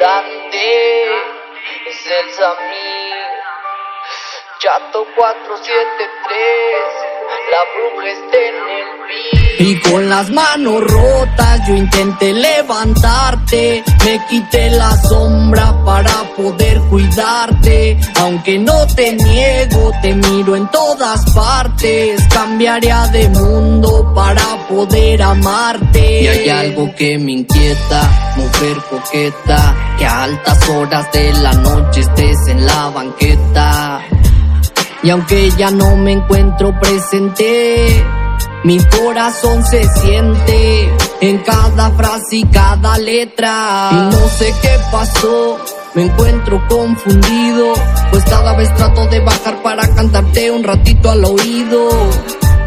comandante es el Samir. Chato 473 la bruja está en el beat. Y con las manos rotas yo intenté levantarte, me quité la sombra para poder cuidarte, aunque no te niego, te miro en todas partes, cambiaría de mundo para poder amarte. Y hay algo que me inquieta, mujer coqueta, que a altas horas de la noche estés en la banqueta. Y aunque ya no me encuentro presente, mi corazón se siente en cada frase y cada letra. Y no sé qué pasó, me encuentro confundido, pues cada vez trato de bajar para cantarte un ratito al oído.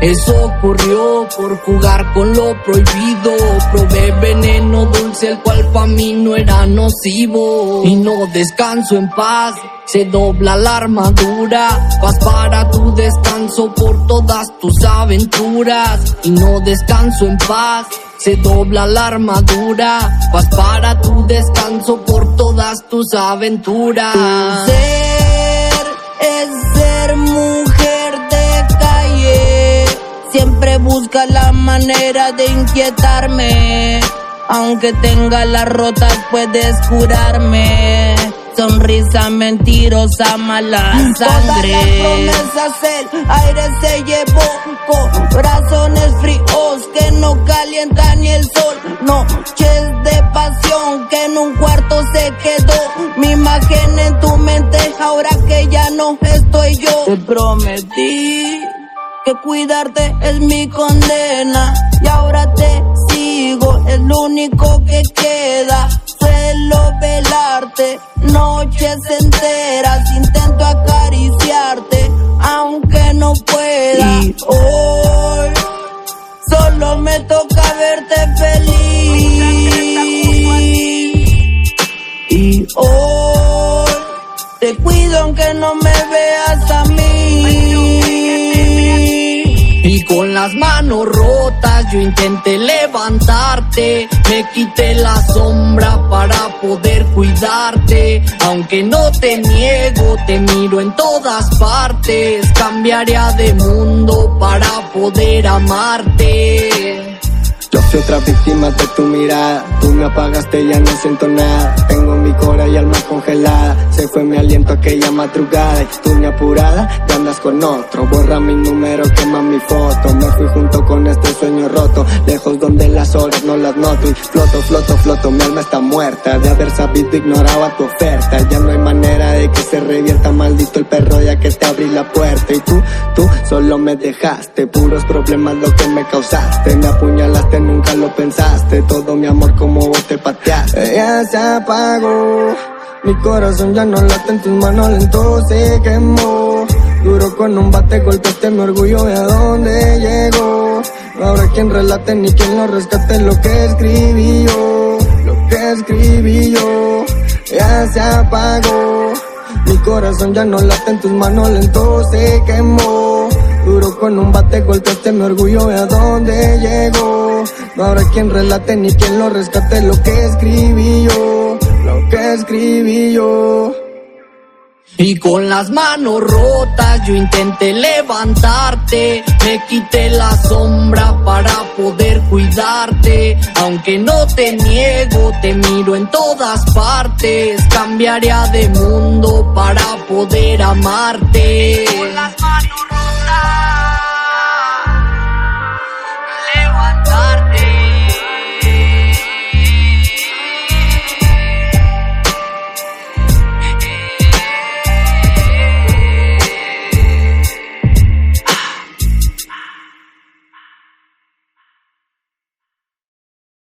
Eso ocurrió por jugar con lo prohibido. Probé veneno dulce, el cual para mí no era nocivo. Y no descanso en paz, se dobla la armadura. Vas para tu descanso por todas tus aventuras. Y no descanso en paz, se dobla la armadura. Vas para tu descanso por todas tus aventuras. Busca la manera de inquietarme. Aunque tenga las rotas, puedes curarme. Sonrisa mentirosa, mala sangre. Todas las promesas el aire se llevó. Corazones fríos que no calientan ni el sol. Noches de pasión que en un cuarto se quedó. Mi imagen en tu mente ahora que ya no estoy yo. Te prometí que cuidarte es mi condena y ahora te sigo, es lo único que queda. Suelo velarte noches enteras, intento acariciarte aunque no pueda. Y hoy solo me toca verte feliz. Y hoy te cuido aunque no me veas Y con las manos rotas yo intenté levantarte, me quité la sombra para poder cuidarte, aunque no te niego, te miro en todas partes, cambiaría de mundo para poder amarte. Yo fui otra víctima de tu mirada, tú me apagaste, ya no siento nada. Se fue mi aliento aquella madrugada. Y tú ni apurada, ya andas con otro. Borra mi número, quema mi foto. Me fui junto con este sueño roto, lejos donde las horas no las noto. Y floto, floto, floto, mi alma está muerta. De haber sabido ignoraba tu oferta. Ya no hay manera de que se revierta, maldito el perro, ya que te abrí la puerta. Y tú, tú solo me dejaste, puros problemas lo que me causaste. Me apuñalaste nunca lo pensaste, todo mi amor como vos te pateaste. Ya se apagó, mi corazón ya no late en tus manos, lento se quemó. Duro con un bate, golpeaste mi orgullo, ve a dónde llegó. No habrá quien relate ni quien lo rescate lo que escribí yo, lo que escribí yo. Ya se apagó, mi corazón ya no late en tus manos, lento se quemó. Duro con un bate, golpeaste mi orgullo, ve a dónde llegó. No habrá quien relate ni quien lo rescate lo que escribí yo, escribí yo. Y con las manos rotas yo intenté levantarte, me quité la sombra para poder cuidarte, aunque no te niego, te miro en todas partes, cambiaría de mundo para poder amarte.